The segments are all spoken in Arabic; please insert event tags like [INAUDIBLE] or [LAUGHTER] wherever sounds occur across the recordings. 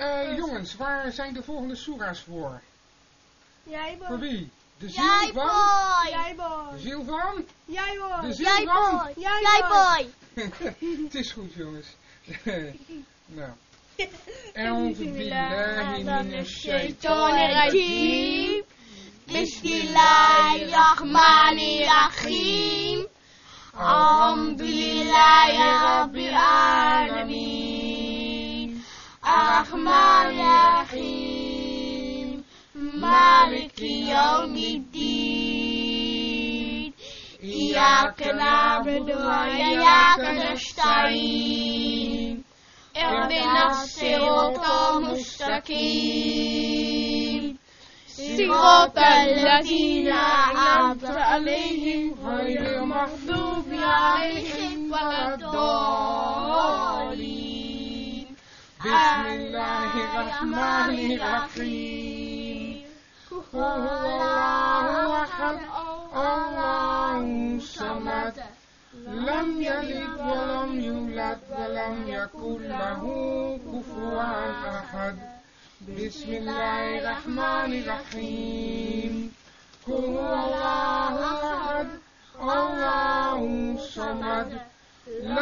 Eh, jongens, waar zijn de volgende soera's voor? Jij Voor boy. wie? De ziel Jij van? boy. Jij De boy. ziel van? Jij De boy. ziel Jij van? boy. Jij Jij boy. [LAUGHS] boy. [LAUGHS] Het is goed, jongens. [LAUGHS] nou. أعوذ بالله من الشيطان الرجيم Bismillahirrahmanirrahim. Alhamdulillahi Rabbil Alamin. Ar-Rahmanir-Rahim. Maliki Yawmiddin. Iyaka na'budu wa iyaka nasta'in. اهدنا الصراط المستقيم صراط الذين أنعمت عليهم غير المغضوب عليهم الرحمن الرحيم. هو الله أحد. الله الصمد لم يلد ولم يولد ولم يكن له كفوا أحد. بسم الله الرحمن الرحيم. هو الله أحد. الله الصمد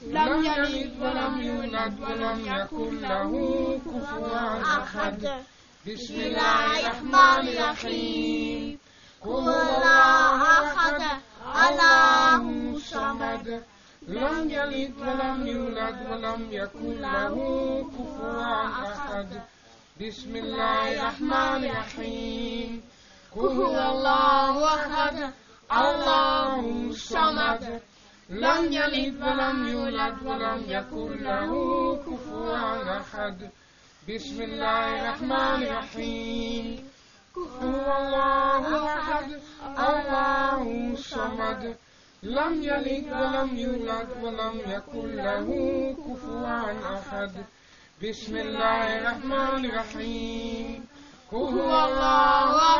لم يلد ولم يولد ولم يكن له كفوا أحد. بسم الله الرحمن الرحيم. هو الله أحد. الله الصمد لم يلد ولم يولد ولم يكن له كفوا أحد. بسم الله الرحمن الرحيم. هو الله أحد. الله الصمد لم يلد ولم يولد ولم يكن له كفوا أحد. بسم الله الرحمن الرحيم. هو الله أحد. الله الصمد. لم يلد ولم يولد ولم يكن له كفوا أحد. بسم الله الرحمن الرحيم. هو الله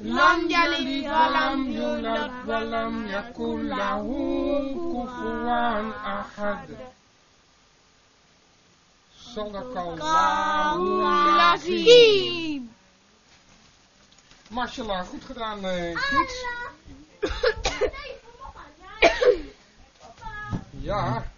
لم يلد ولم يولد ولم يكن له كفوا أحد صدق الله العظيم Marcella, goed gedaan, eh, kids. Ja.